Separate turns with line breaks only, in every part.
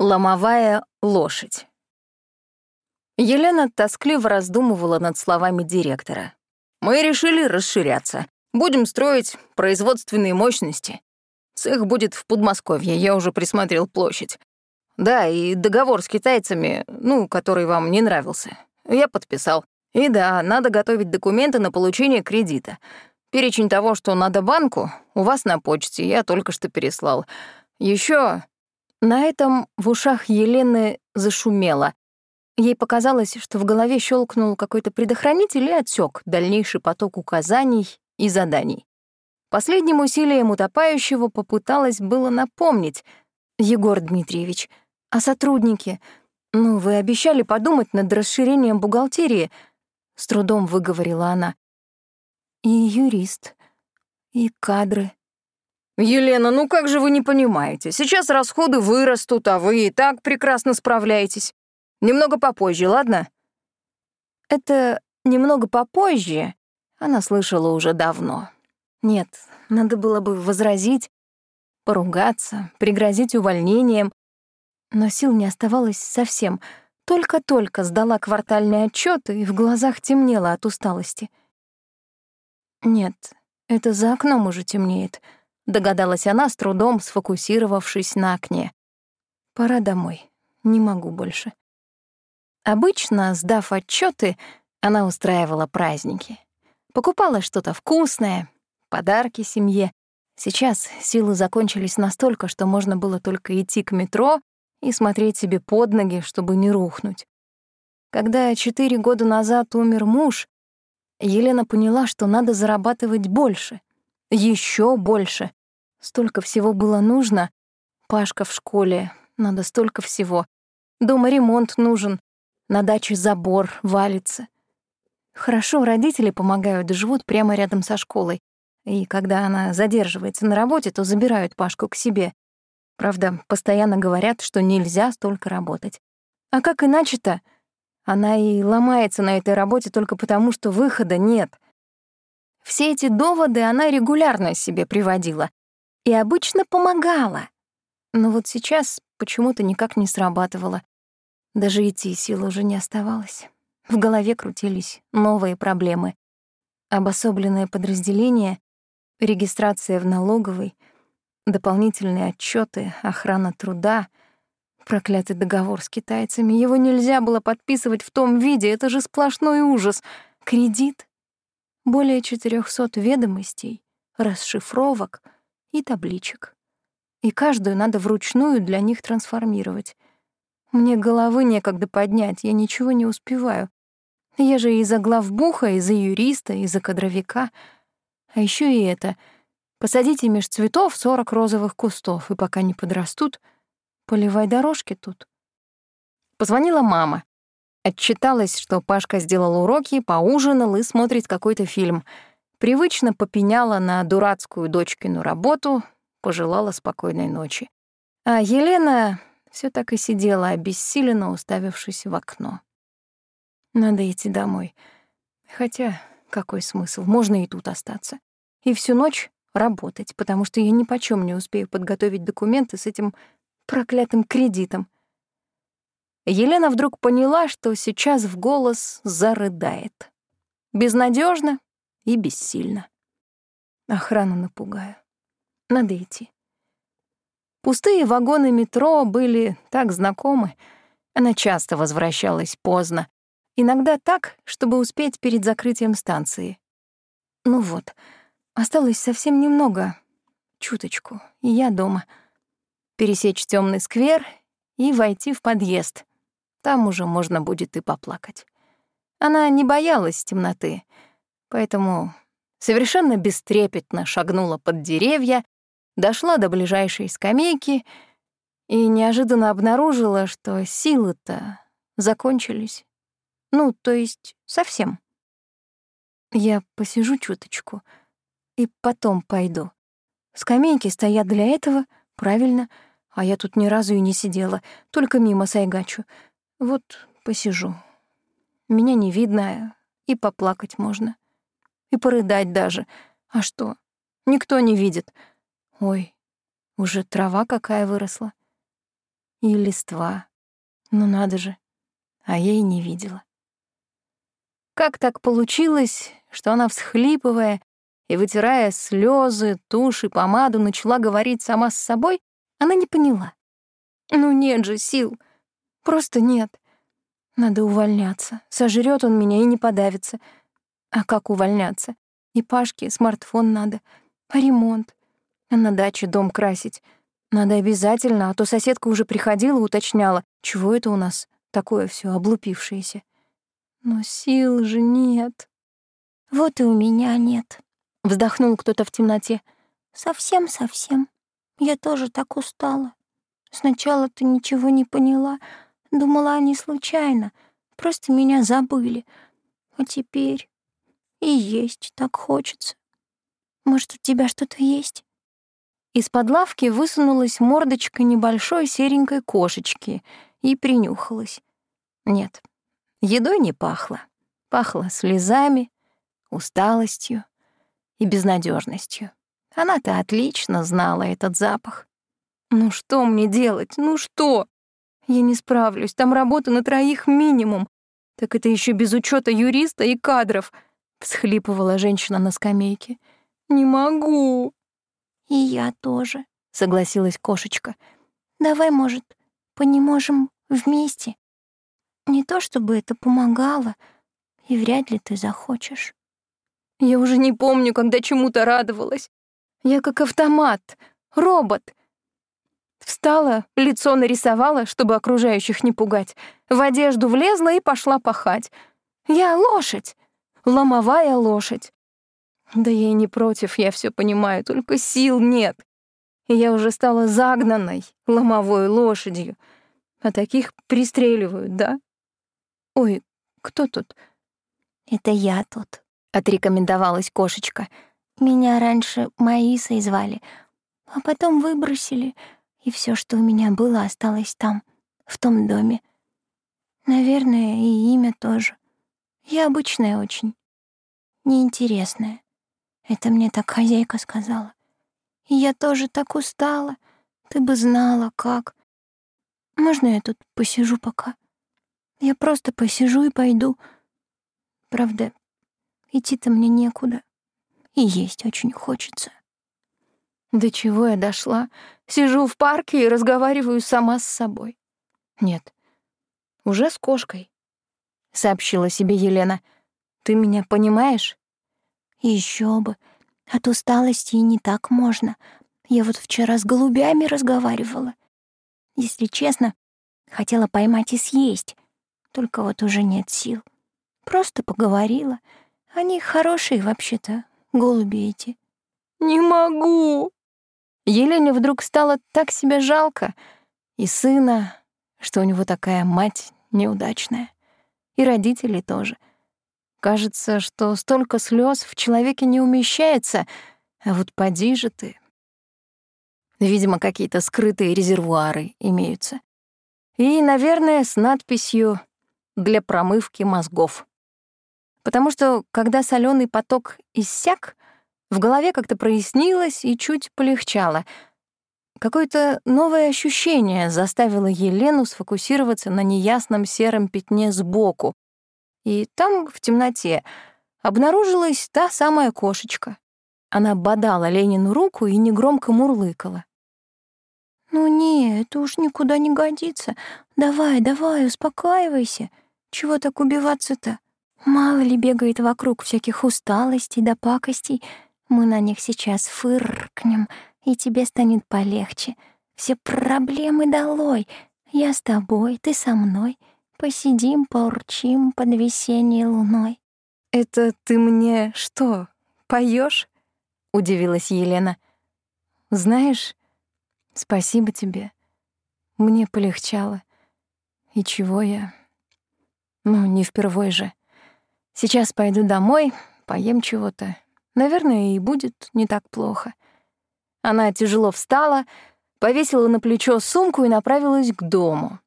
Ломовая лошадь. Елена тоскливо раздумывала над словами директора. «Мы решили расширяться. Будем строить производственные мощности. Цех будет в Подмосковье, я уже присмотрел площадь. Да, и договор с китайцами, ну, который вам не нравился, я подписал. И да, надо готовить документы на получение кредита. Перечень того, что надо банку, у вас на почте, я только что переслал. Еще на этом в ушах Елены зашумело. Ей показалось, что в голове щелкнул какой-то предохранитель и отсек дальнейший поток указаний и заданий. Последним усилием утопающего попыталась было напомнить. «Егор Дмитриевич, а сотрудники? Ну, вы обещали подумать над расширением бухгалтерии», — с трудом выговорила она. «И юрист, и кадры»,
«Елена, ну как же вы не понимаете? Сейчас расходы вырастут, а вы и так прекрасно справляетесь. Немного попозже, ладно?»
Это «немного попозже» она слышала уже давно. Нет, надо было бы возразить, поругаться, пригрозить увольнением. Но сил не оставалось совсем. Только-только сдала квартальный отчет, и в глазах темнело от усталости. Нет, это за окном уже темнеет — догадалась она, с трудом сфокусировавшись на окне. Пора домой. Не могу больше. Обычно, сдав отчеты, она устраивала праздники. Покупала что-то вкусное, подарки семье. Сейчас силы закончились настолько, что можно было только идти к метро и смотреть себе под ноги, чтобы не рухнуть. Когда четыре года назад умер муж, Елена поняла, что надо зарабатывать больше — еще больше. Столько всего было нужно. Пашка в школе, надо столько всего. Дома ремонт нужен, на даче забор валится. Хорошо, родители помогают, живут прямо рядом со школой. И когда она задерживается на работе, то забирают Пашку к себе. Правда, постоянно говорят, что нельзя столько работать. А как иначе-то? Она и ломается на этой работе только потому, что выхода нет. Все эти доводы она регулярно себе приводила и обычно помогала. Но вот сейчас почему-то никак не срабатывало. Даже идти сил уже не оставалось. В голове крутились новые проблемы. Обособленное подразделение, регистрация в налоговой, дополнительные отчеты, охрана труда, проклятый договор с китайцами. Его нельзя было подписывать в том виде, это же сплошной ужас. Кредит более 400 ведомостей, расшифровок и табличек. И каждую надо вручную для них трансформировать. Мне головы некогда поднять, я ничего не успеваю. Я же и за главбуха, и за юриста, и за кадровика. А еще и это. Посадите меж цветов 40 розовых кустов, и пока не подрастут, поливай дорожки тут. Позвонила мама. Отчиталась, что Пашка сделал уроки, поужинал и смотрит какой-то фильм. Привычно попеняла на дурацкую дочкину работу, пожелала спокойной ночи. А Елена все так и сидела, обессиленно уставившись в окно. Надо идти домой. Хотя какой смысл? Можно и тут остаться. И всю ночь работать, потому что я ни почем не успею подготовить документы с этим проклятым кредитом. Елена вдруг поняла, что сейчас в голос зарыдает. Безнадежно и бессильно. Охрану напугаю. Надо идти. Пустые вагоны метро были так знакомы. Она часто возвращалась поздно. Иногда так, чтобы успеть перед закрытием станции. Ну вот, осталось совсем немного, чуточку, и я дома. Пересечь темный сквер и войти в подъезд — там уже можно будет и поплакать. Она не боялась темноты, поэтому совершенно бестрепетно шагнула под деревья, дошла до ближайшей скамейки и неожиданно обнаружила, что силы-то закончились. Ну, то есть совсем. Я посижу чуточку и потом пойду. Скамейки стоят для этого, правильно, а я тут ни разу и не сидела, только мимо сайгачу. Вот посижу. Меня не видно, и поплакать можно. И порыдать даже. А что? Никто не видит. Ой, уже трава какая выросла. и листва. Ну надо же, а я и не видела. Как так получилось, что она, всхлипывая и вытирая слезы, тушь и помаду, начала говорить сама с собой, она не поняла. Ну нет же сил, просто нет. Надо увольняться, сожрет он меня и не подавится. А как увольняться? И Пашке смартфон надо, а ремонт, а на даче дом красить. Надо обязательно, а то соседка уже приходила, уточняла, чего это у нас такое все облупившееся. Но сил же нет.
Вот и у меня нет.
Вздохнул кто-то в темноте.
Совсем-совсем. Я тоже так устала. Сначала ты ничего не поняла, думала, они случайно, просто меня забыли. А теперь и есть так хочется. Может, у тебя что-то есть?
Из-под лавки высунулась мордочка небольшой серенькой кошечки и принюхалась. Нет, едой не пахло. Пахло слезами, усталостью и безнадежностью. Она-то отлично знала этот запах. Ну что мне делать? Ну что? Я не справлюсь, там работа на троих минимум. Так это еще без учета юриста и кадров, всхлипывала женщина на скамейке. Не могу.
И я тоже,
согласилась кошечка.
Давай, может, понеможем вместе? Не то чтобы это помогало, и вряд ли ты захочешь.
Я уже не помню, когда чему-то радовалась. Я как автомат, робот. Встала, лицо нарисовала, чтобы окружающих не пугать. В одежду влезла и пошла пахать. Я лошадь, ломовая лошадь. Да я и не против, я все понимаю, только сил нет. Я уже стала загнанной ломовой лошадью. А таких пристреливают, да? Ой, кто тут?
Это я тут,
отрекомендовалась кошечка.
Меня раньше Маисой звали, а потом выбросили, и все, что у меня было, осталось там, в том доме. Наверное, и имя тоже. Я обычная очень, неинтересная. Это мне так хозяйка сказала. И я тоже так устала. Ты бы знала, как. Можно я тут посижу пока? Я просто посижу и пойду. Правда, идти-то мне некуда. И есть очень хочется.
До чего я дошла? Сижу в парке и разговариваю сама с собой. Нет, уже с кошкой, — сообщила себе Елена. Ты меня понимаешь?
Еще бы. От усталости и не так можно. Я вот вчера с голубями разговаривала. Если честно, хотела поймать и съесть. Только вот уже нет сил. Просто поговорила. Они хорошие вообще-то, голуби эти.
«Не могу!» Елене вдруг стало так себя жалко. И сына, что у него такая мать неудачная. И родителей тоже — Кажется, что столько слез в человеке не умещается, а вот поди же ты. Видимо, какие-то скрытые резервуары имеются. И, наверное, с надписью «Для промывки мозгов». Потому что, когда соленый поток иссяк, в голове как-то прояснилось и чуть полегчало. Какое-то новое ощущение заставило Елену сфокусироваться на неясном сером пятне сбоку, и там, в темноте, обнаружилась та самая кошечка. Она бодала Ленину руку и негромко мурлыкала.
«Ну не, это уж никуда не годится. Давай, давай, успокаивайся. Чего так убиваться-то? Мало ли бегает вокруг всяких усталостей да пакостей. Мы на них сейчас фыркнем, и тебе станет полегче. Все проблемы долой. Я с тобой, ты со мной. Посидим, поурчим под весенней луной.
«Это ты мне что, поешь? удивилась Елена. «Знаешь, спасибо тебе. Мне полегчало. И чего я? Ну, не впервой же. Сейчас пойду домой, поем чего-то. Наверное, и будет не так плохо». Она тяжело встала, повесила на плечо сумку и направилась к дому.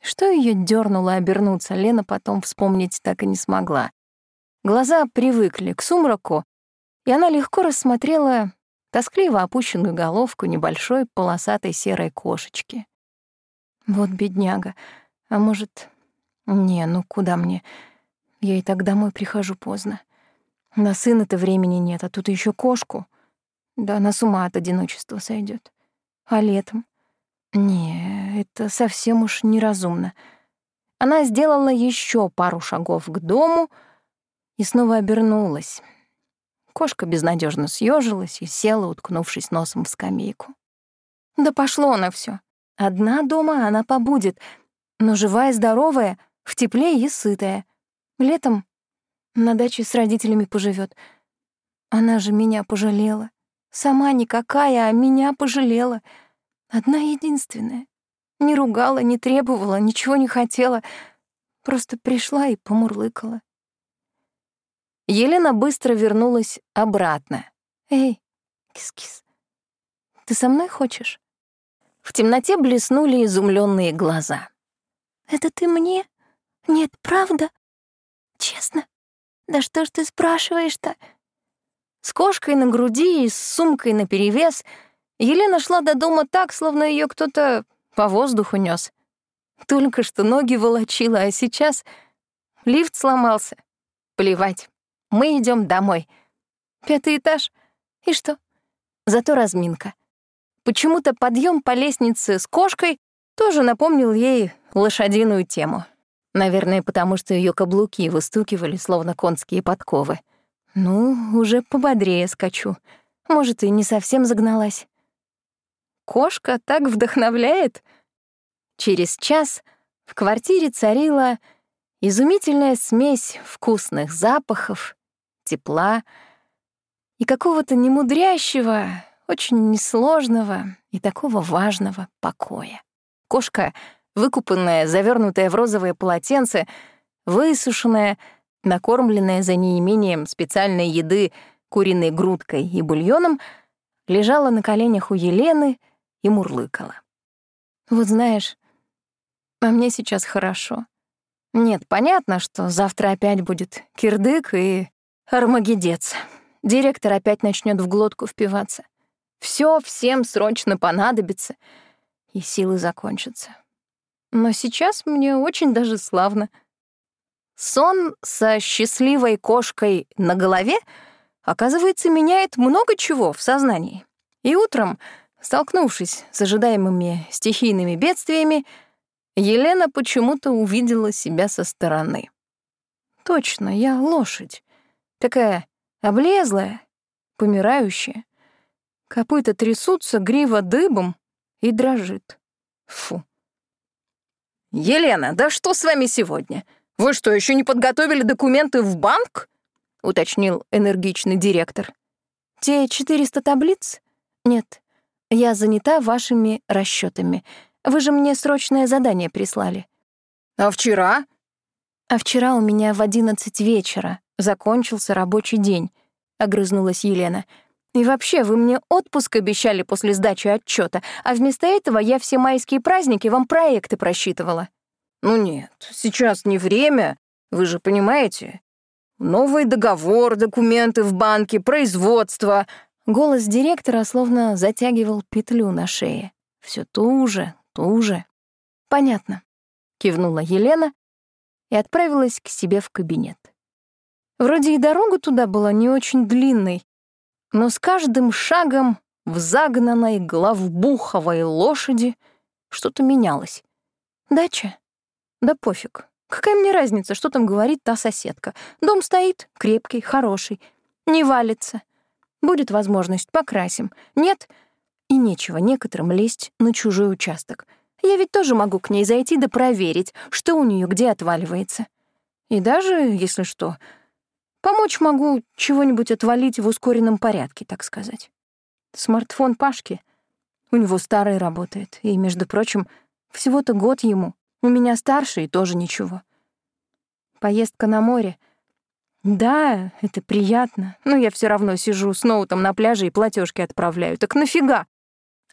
Что ее дернуло обернуться, Лена потом вспомнить так и не смогла. Глаза привыкли к сумраку, и она легко рассмотрела тоскливо опущенную головку небольшой полосатой серой кошечки. Вот бедняга. А может... Не, ну куда мне? Я и так домой прихожу поздно. На сына-то времени нет, а тут еще кошку. Да она с ума от одиночества сойдет. А летом? Не, это совсем уж неразумно. Она сделала еще пару шагов к дому и снова обернулась. Кошка безнадежно съежилась и села, уткнувшись носом в скамейку. Да пошло она все. Одна дома она побудет, но живая, здоровая, в тепле и сытая. Летом на даче с родителями поживет. Она же меня пожалела. Сама никакая, а меня пожалела. Одна единственная. Не ругала, не требовала, ничего не хотела. Просто пришла и помурлыкала. Елена быстро вернулась обратно. «Эй, кис-кис, ты со мной хочешь?» В темноте блеснули изумленные глаза.
«Это ты мне? Нет, правда? Честно? Да что ж ты спрашиваешь-то?»
С кошкой на груди и с сумкой наперевес Елена шла до дома так, словно ее кто-то по воздуху нес. Только что ноги волочила, а сейчас лифт сломался. Плевать, мы идем домой. Пятый этаж. И что? Зато разминка. Почему-то подъем по лестнице с кошкой тоже напомнил ей лошадиную тему. Наверное, потому что ее каблуки выстукивали, словно конские подковы. Ну, уже пободрее скачу. Может, и не совсем загналась. Кошка так вдохновляет. Через час в квартире царила изумительная смесь вкусных запахов, тепла и какого-то немудрящего, очень несложного и такого важного покоя. Кошка, выкупанная, завернутая в розовое полотенце, высушенная, накормленная за неимением специальной еды куриной грудкой и бульоном, лежала на коленях у Елены и мурлыкала. «Вот знаешь, а мне сейчас хорошо. Нет, понятно, что завтра опять будет кирдык и армагедец. Директор опять начнет в глотку впиваться. Все всем срочно понадобится, и силы закончатся. Но сейчас мне очень даже славно. Сон со счастливой кошкой на голове, оказывается, меняет много чего в сознании. И утром, столкнувшись с ожидаемыми стихийными бедствиями, Елена почему-то увидела себя со стороны. Точно, я лошадь. Такая облезлая, помирающая. Копыта трясутся, грива дыбом и дрожит. Фу. «Елена, да что с вами сегодня? Вы что, еще не подготовили документы в банк?» — уточнил энергичный директор. «Те 400 таблиц? Нет, я занята вашими расчетами. Вы же мне срочное задание прислали».
«А вчера?»
«А вчера у меня в 11 вечера закончился рабочий день», — огрызнулась Елена. «Елена». И вообще, вы мне отпуск обещали после сдачи отчета, а вместо этого я все майские праздники вам проекты просчитывала.
Ну нет, сейчас не время, вы же понимаете. Новый договор, документы в банке, производство.
Голос директора словно затягивал петлю на шее. Все туже, туже. Понятно, кивнула Елена и отправилась к себе в кабинет. Вроде и дорога туда была не очень длинной, но с каждым шагом в загнанной главбуховой лошади что-то менялось. Дача? Да пофиг. Какая мне разница, что там говорит та соседка? Дом стоит, крепкий, хороший, не валится. Будет возможность, покрасим. Нет? И нечего некоторым лезть на чужой участок. Я ведь тоже могу к ней зайти да проверить, что у нее где отваливается. И даже, если что, Помочь могу чего-нибудь отвалить в ускоренном порядке, так сказать. Смартфон Пашки. У него старый работает, и, между прочим, всего-то год ему. У меня старший, и тоже ничего. Поездка на море. Да, это приятно, но я все равно сижу с ноутом на пляже и платежки отправляю. Так нафига?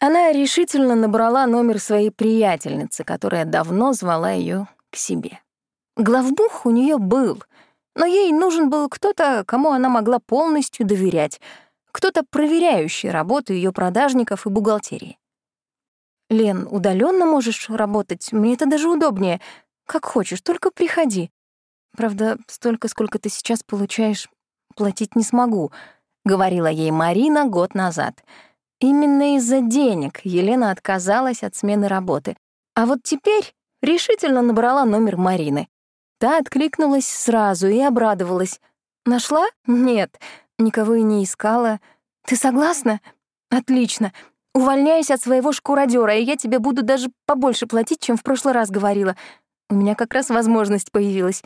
Она решительно набрала номер своей приятельницы, которая давно звала ее к себе. Главбух у нее был — но ей нужен был кто-то, кому она могла полностью доверять, кто-то проверяющий работу ее продажников и бухгалтерии. Лен, удаленно можешь работать, мне это даже удобнее. Как хочешь, только приходи. Правда, столько, сколько ты сейчас получаешь, платить не смогу, говорила ей Марина год назад. Именно из-за денег Елена отказалась от смены работы. А вот теперь решительно набрала номер Марины. Та откликнулась сразу и обрадовалась. «Нашла? Нет, никого и не искала. Ты согласна? Отлично. Увольняйся от своего шкуродера, и я тебе буду даже побольше платить, чем в прошлый раз говорила. У меня как раз возможность появилась».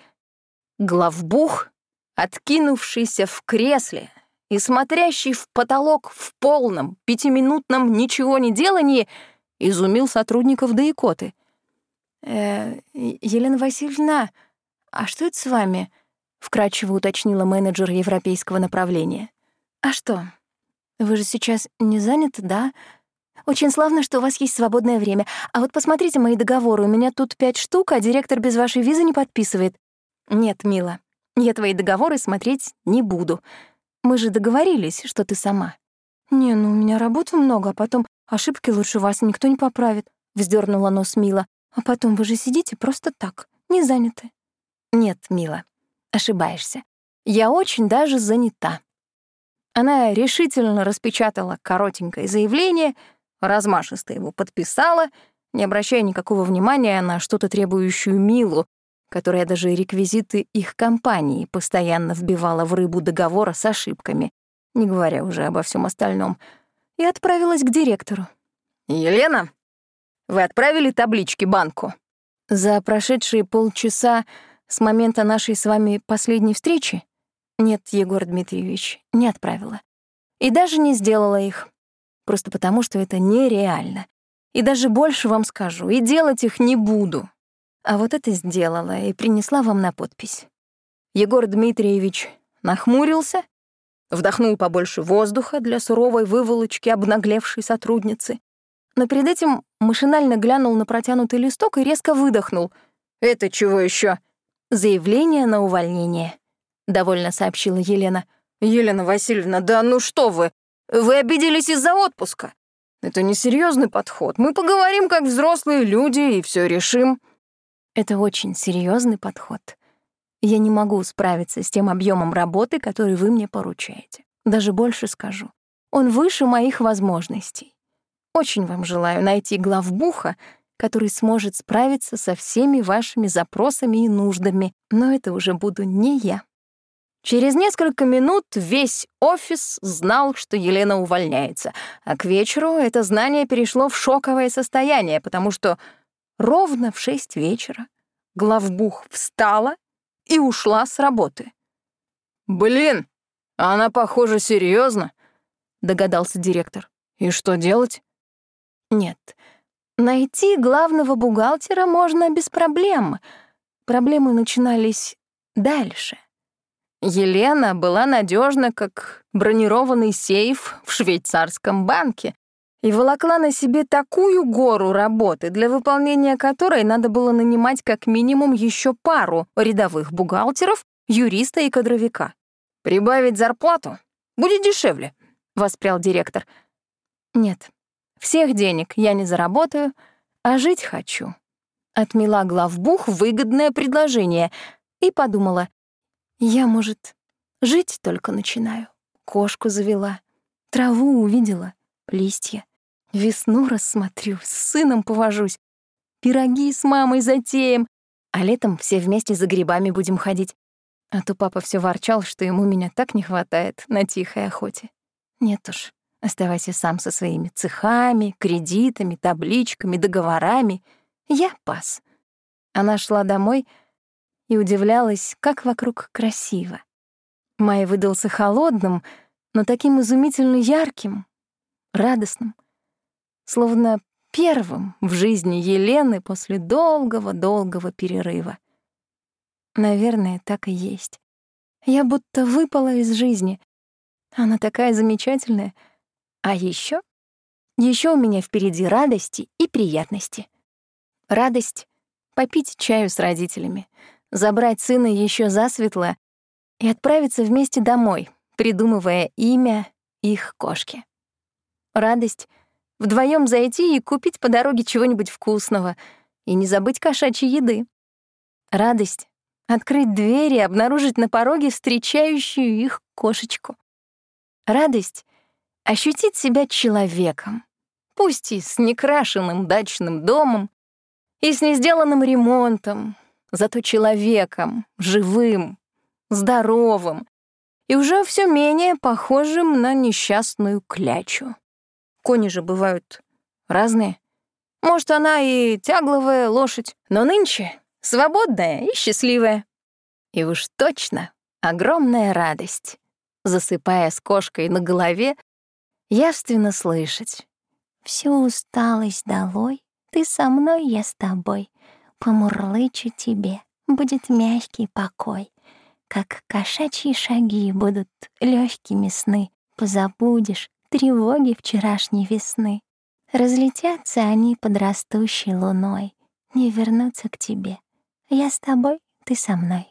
Главбух, откинувшийся в кресле и смотрящий в потолок в полном пятиминутном ничего не делании, изумил сотрудников до. «Э, «Елена Васильевна, а что это с вами?» — вкратчиво уточнила менеджер европейского направления. «А что? Вы же сейчас не заняты, да? Очень славно, что у вас есть свободное время. А вот посмотрите мои договоры. У меня тут пять штук, а директор без вашей визы не подписывает. Нет, мила, я твои договоры смотреть не буду. Мы же договорились, что ты сама. Не, ну у меня работы много, а потом ошибки лучше вас никто не поправит. Вздернула нос Мила. А потом вы же сидите просто так, не заняты. Нет, Мила, ошибаешься. Я очень даже занята. Она решительно распечатала коротенькое заявление, размашисто его подписала, не обращая никакого внимания на что-то требующую Милу, которая даже реквизиты их компании постоянно вбивала в рыбу договора с ошибками, не говоря уже обо всем остальном, и отправилась к директору. «Елена, вы отправили таблички банку?» За прошедшие полчаса с момента нашей с вами последней встречи? Нет, Егор Дмитриевич, не отправила. И даже не сделала их. Просто потому, что это нереально. И даже больше вам скажу, и делать их не буду. А вот это сделала и принесла вам на подпись. Егор Дмитриевич нахмурился, вдохнул побольше воздуха для суровой выволочки обнаглевшей сотрудницы, но перед этим машинально глянул на протянутый листок и резко выдохнул. «Это чего еще? «Заявление на увольнение», — довольно сообщила Елена. «Елена Васильевна, да ну что вы! Вы обиделись из-за отпуска. Это несерьезный подход. Мы поговорим как взрослые люди и все решим». Это очень серьезный подход. Я не могу справиться с тем объемом работы, который вы мне поручаете. Даже больше скажу. Он выше моих возможностей. Очень вам желаю найти главбуха, который сможет справиться со всеми вашими запросами и нуждами, но это уже буду не я. Через несколько минут весь офис знал, что Елена увольняется, а к вечеру это знание перешло в шоковое состояние, потому что ровно в шесть вечера главбух встала и ушла с работы. «Блин, она, похоже, серьезно, догадался директор. «И что делать?» «Нет, найти главного бухгалтера можно без проблем. Проблемы начинались дальше». Елена была надежна, как бронированный сейф в швейцарском банке, и волокла на себе такую гору работы, для выполнения которой надо было нанимать как минимум еще пару рядовых бухгалтеров, юриста и кадровика. «Прибавить зарплату? Будет дешевле», — воспрял директор. «Нет, всех денег я не заработаю, а жить хочу». Отмела главбух выгодное предложение и подумала, я, может, жить только начинаю. Кошку завела, траву увидела, листья. Весну рассмотрю, с сыном повожусь, пироги с мамой затеем, а летом все вместе за грибами будем ходить. А то папа все ворчал, что ему меня так не хватает на тихой охоте. Нет уж, оставайся сам со своими цехами, кредитами, табличками, договорами. Я пас. Она шла домой и удивлялась, как вокруг красиво. Май выдался холодным, но таким изумительно ярким, радостным — словно первым в жизни Елены после долгого-долгого перерыва. Наверное, так и есть. Я будто выпала из жизни. Она такая замечательная. А еще, еще у меня впереди радости и приятности. Радость — попить чаю с родителями, забрать сына еще засветло и отправиться вместе домой, придумывая имя их кошки. Радость — вдвоем зайти и купить по дороге чего-нибудь вкусного, и не забыть кошачьей еды. Радость — открыть дверь и обнаружить на пороге встречающую их кошечку. Радость — ощутить себя человеком, пусть и с некрашенным дачным домом, и с несделанным ремонтом, зато человеком, живым, здоровым и уже все менее похожим на несчастную клячу. Кони же бывают разные. Может, она и тягловая лошадь, но нынче свободная и счастливая. И уж точно огромная радость, засыпая с кошкой на голове, явственно слышать.
Всю усталость долой, ты со мной, я с тобой. Помурлычу тебе, будет мягкий покой. Как кошачьи шаги будут легкими сны, Позабудешь тревоги вчерашней весны. Разлетятся они под растущей луной, Не вернутся к тебе. Я с тобой, ты со мной.